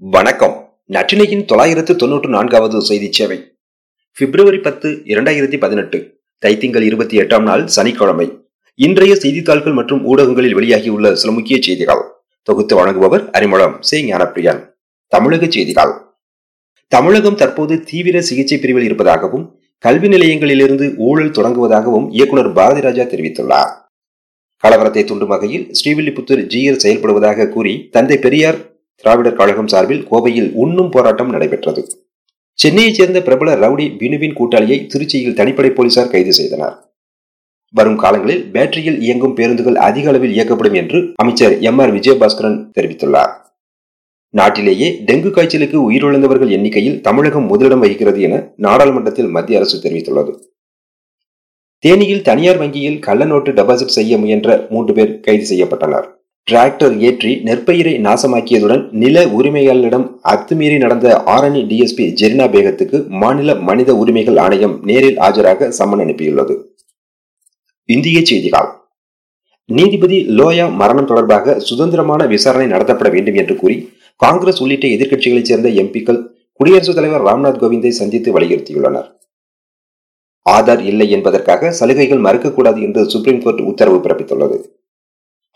வணக்கம். நற்றினையின் தொள்ளாயிரத்து தொன்னூற்று நான்காவது செய்தி சேவை. பிப்ரவரி பத்து இரண்டாயிரத்தி பதினெட்டு தைத்திங்கள் இருபத்தி எட்டாம் நாள் சனிக்கிழமை. இன்றைய செய்தித்தாள்கள் மற்றும் ஊடகங்களில் வெளியாகியுள்ள சில முக்கிய செய்திகள். தொகுத்து வழங்குபவர் அறிமுகம் சே. ஞானப்பிரியன். தமிழக செய்திகள். தமிழகம் தற்போது தீவிர சிகிச்சை பிரிவில் இருப்பதாகவும் கல்வி நிலையங்களிலிருந்து ஊழல் தொடங்குவதாகவும் இயக்குநர் பாரதிராஜா தெரிவித்துள்ளார். கலவரத்தை தூண்டும் வகையில் ஸ்ரீவில்லிபுத்தூர் ஜிஎல் செயல்படுவதாக கூறி தந்தை பெரியார் திராவிடர் கழகம் சார்பில் கோவையில் உண்ணும் போராட்டம் நடைபெற்றது. சென்னையைச் சேர்ந்த பிரபல ரவுடி பினுவின் கூட்டாளியை திருச்சியில் தனிப்படை போலீசார் கைது செய்தனர். வரும் காலங்களில் பேட்டரியில் இயங்கும் பேருந்துகள் அதிக அளவில் இயக்கப்படும் என்று அமைச்சர் எம் ஆர் விஜயபாஸ்கரன் தெரிவித்துள்ளார். நாட்டிலேயே டெங்கு காய்ச்சலுக்கு உயிரிழந்தவர்கள் எண்ணிக்கையில் தமிழகம் முதலிடம் வகிக்கிறது என நாடாளுமன்றத்தில் மத்திய அரசு தெரிவித்துள்ளது. தேனியில் தனியார் வங்கியில் கள்ள நோட்டு டெபாசிட் செய்ய முயன்ற மூன்று பேர் கைது செய்யப்பட்டனர். டிராக்டர் ஏற்றி நெற்பயிரை நாசமாக்கியதுடன் நில உரிமையாளரிடம் அத்துமீறி நடந்த ஆரணி டிஎஸ்பி ஜெரினா பேகத்துக்கு மாநில மனித உரிமைகள் ஆணையம் நேரில் ஆஜராக சம்மன் அனுப்பியுள்ளது. இந்திய செய்திகள். நீதிபதி லோயா மரணம் தொடர்பாக சுதந்திரமான விசாரணை நடத்தப்பட வேண்டும் என்று கூறி காங்கிரஸ் உள்ளிட்ட எதிர்க்கட்சிகளைச் சேர்ந்த எம்பிக்கள் குடியரசுத் தலைவர் ராம்நாத் கோவிந்தை சந்தித்து வலியுறுத்தியுள்ளனர். ஆதார் இல்லை என்பதற்காக சலுகைகள் மறுக்கக்கூடாது என்று சுப்ரீம் கோர்ட் உத்தரவு பிறப்பித்துள்ளது.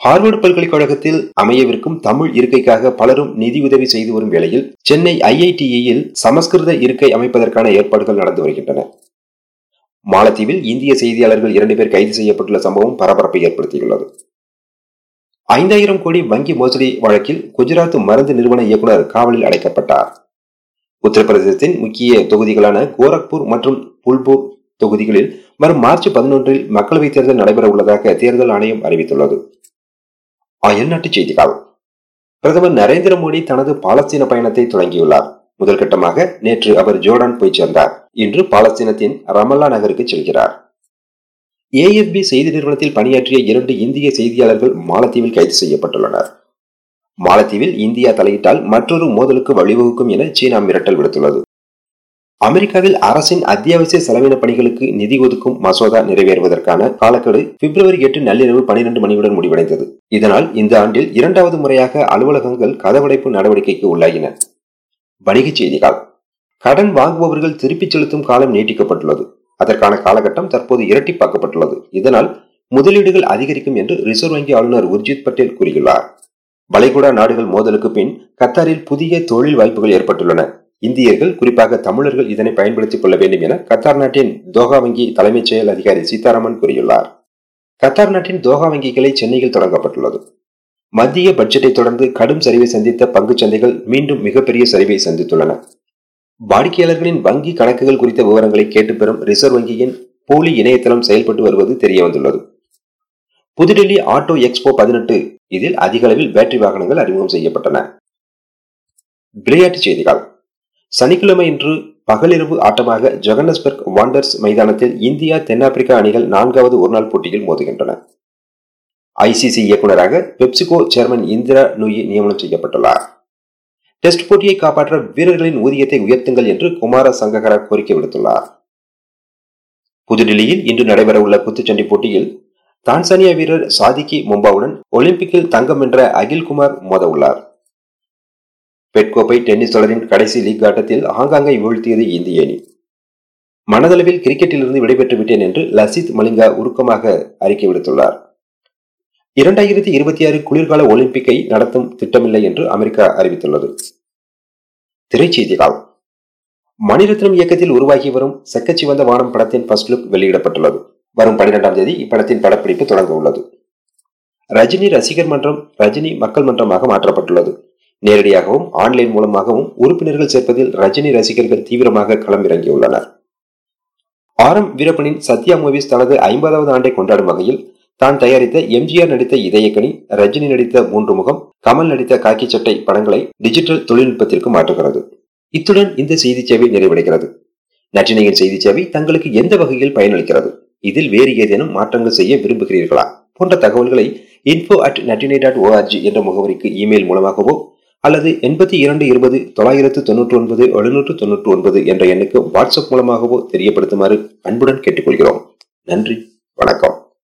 ஹார்வர்டு பல்கலைக்கழகத்தில் அமையவிருக்கும் தமிழ் இருக்கைக்காக பலரும் நிதியுதவி செய்து வரும் வேளையில் சென்னை ஐஐடியில் சமஸ்கிருத இருக்கை அமைப்பதற்கான ஏற்பாடுகள் நடந்து வருகின்றன. மாலத்தீவில் இந்திய செய்தியாளர்கள் இரண்டு பேர் கைது செய்யப்பட்டுள்ள சம்பவம் பரபரப்பை ஏற்படுத்தியுள்ளது. ஐந்தாயிரம் கோடி வங்கி மோசடி வழக்கில் குஜராத் மருந்து நிறுவன இயக்குநர் காவலில் அடைக்கப்பட்டார். உத்தரப்பிரதேசத்தின் முக்கிய தொகுதிகளான கோரக்பூர் மற்றும் புல்பூர் தொகுதிகளில் வரும் மார்ச் பதினொன்றில் மக்களவைத் தேர்தல் நடைபெற உள்ளதாக தேர்தல் ஆணையம் அறிவித்துள்ளது. அயல்நாட்டு செய்திகள். பிரதமர் நரேந்திர மோடி தனது பாலஸ்தீன பயணத்தை தொடங்கியுள்ளார். முதல் கட்டமாக நேற்று அவர் ஜோர்டான் போய் சேர்ந்தார். இன்று பாலஸ்தீனத்தின் ரமல்லா நகருக்கு செல்கிறார். ஏஎஃபி செய்தி நிறுவனத்தில் பணியாற்றிய இரண்டு இந்திய செய்தியாளர்கள் மாலத்தீவில் கைது செய்யப்பட்டுள்ளனர். மாலத்தீவில் இந்தியா தலையிட்டால் மற்றொரு மோதலுக்கு வழிவகுக்கும் என சீனா மிரட்டல் விடுத்துள்ளது. அமெரிக்காவில் அரசின் அத்தியாவசிய செலவின பணிகளுக்கு நிதி ஒதுக்கும் மசோதா நிறைவேறுவதற்கான காலக்கெடு பிப்ரவரி எட்டு நள்ளிரவு பனிரெண்டு மணியுடன் முடிவடைந்தது. இதனால் இந்த ஆண்டில் இரண்டாவது முறையாக அலுவலகங்கள் கதவடைப்பு நடவடிக்கைக்கு உள்ளாகின. வணிகச் செய்திகள். கடன் வாங்குபவர்கள் திருப்பிச் செலுத்தும் காலம் நீட்டிக்கப்பட்டுள்ளது. அதற்கான காலகட்டம் தற்போது இரட்டிப்பாக்கப்பட்டுள்ளது. இதனால் முதலீடுகள் அதிகரிக்கும் என்று ரிசர்வ் வங்கி ஆளுநர் உர்ஜித் பட்டேல் கூறியுள்ளார். வளைகுடா நாடுகள் மோதலுக்கு பின் கத்தாரில் புதிய தொழில் வாய்ப்புகள் ஏற்பட்டுள்ளன. இந்தியர்கள் குறிப்பாக தமிழர்கள் இதனை பயன்படுத்திக் கொள்ள வேண்டும் என கத்தார் நாட்டின் தோகா வங்கி தலைமைச் செயல் அதிகாரி சீதாராமன் கூறியுள்ளார். கத்தார் நாட்டின் தோகா வங்கிகளை சென்னையில் தொடங்கப்பட்டுள்ளது. மத்திய பட்ஜெட்டை தொடர்ந்து கடும் சரிவை சந்தித்த பங்கு சந்தைகள் மீண்டும் மிகப்பெரிய சரிவை சந்தித்துள்ளன. வாடிக்கையாளர்களின் வங்கி கணக்குகள் குறித்த விவரங்களை கேட்டு பெறும் ரிசர்வ் வங்கியின் போலி இணையதளம் செயல்பட்டு வருவது தெரியவந்துள்ளது. புதுடெல்லி ஆட்டோ எக்ஸ்போ பதினெட்டு இதில் அதிக அளவில் பேட்டரி வாகனங்கள் அறிமுகம் செய்யப்பட்டன. விளையாட்டுச் செய்திகள். சனிக்கிழமை இன்று பகலிரவு ஆட்டமாக ஜொகன்னஸ்பர்க் வாண்டர்ஸ் மைதானத்தில் இந்தியா தென்னாப்பிரிக்கா அணிகள் நான்காவது ஒருநாள் போட்டியில் மோதுகின்றன. ஐசிசி இயக்குநராக பெப்சிகோ சேர்மன் இந்திரா நுயி நியமனம் செய்யப்பட்டுள்ளார். டெஸ்ட் போட்டியை காப்பாற்ற வீரர்களின் ஊதியத்தை உயர்த்துங்கள் என்று குமார சங்ககரா கோரிக்கை விடுத்துள்ளார். புதுடில்லியில் இன்று நடைபெறவுள்ள குத்துச்சண்டை போட்டியில் தான்சானியா வீரர் சாதிகி மும்பாவுடன் ஒலிம்பிக்கில் தங்கம் வென்ற அகில்குமார் மோத உள்ளார் பெட்கோப்பை டென்னிஸ் தொடரின் கடைசி லீக் ஆட்டத்தில் ஹாங்காங்கை வீழ்த்தியது இந்திய அணி. மனதளவில் கிரிக்கெட்டிலிருந்து விடைபெற்று விட்டேன் என்று லசித் மலிங்கா உருக்கமாக அறிக்கை விடுத்துள்ளார். இரண்டாயிரத்தி இருபத்தி ஆறு குளிர்கால ஒலிம்பிக்கை நடத்தும் திட்டமில்லை என்று அமெரிக்கா அறிவித்துள்ளது. திரைச்செய்திகள். மணிரத்னம் இயக்கத்தில் உருவாகி வரும் செக்கச்சி வந்த வானம் படத்தின் ஃபர்ஸ்ட் லுக் வெளியிடப்பட்டுள்ளது. வரும் பனிரெண்டாம் தேதி இப்படத்தின் படப்பிடிப்பு தொடங்க உள்ளது. ரஜினி ரசிகர் மன்றம் ரஜினி மக்கள் மன்றமாக மாற்றப்பட்டுள்ளது. நேரடியாகவும் ஆன்லைன் மூலமாகவும் உறுப்பினர்கள் சேர்ப்பதில் ரஜினி ரசிகர்கள் தீவிரமாக களமிறங்கியுள்ளனர். ஆர் எம் வீரப்பனின் சத்யா மூவிஸ் தனது ஐம்பதாவது ஆண்டை கொண்டாடும் வகையில் தான் தயாரித்த எம்ஜிஆர் நடித்த இதயக்கணி ரஜினி நடித்த மூன்று முகம் கமல் நடித்த காக்கி சட்டை படங்களை டிஜிட்டல் தொழில்நுட்பத்திற்கு மாற்றுகிறது. இத்துடன் இந்த செய்தி சேவை நிறைவடைகிறது. நற்றினையின் செய்தி சேவை தங்களுக்கு எந்த வகையில் பயனளிக்கிறது? இதில் வேறு ஏதேனும் மாற்றங்கள் செய்ய விரும்புகிறீர்களா? போன்ற தகவல்களை இன்ஃபோ அட் நட்டினை டாட் ஓஆர்ஜி என்ற முகவரிக்கு இமெயில் மூலமாகவோ அல்லது எண்பத்தி இரண்டு இருபது தொள்ளாயிரத்து தொன்னூற்றி ஒன்பது எழுநூற்று தொன்னூற்று ஒன்பது என்ற எண்ணுக்கு வாட்ஸ்அப் மூலமாகவோ தெரியப்படுத்துமாறு அன்புடன் கேட்டுக்கொள்கிறோம். நன்றி. வணக்கம்.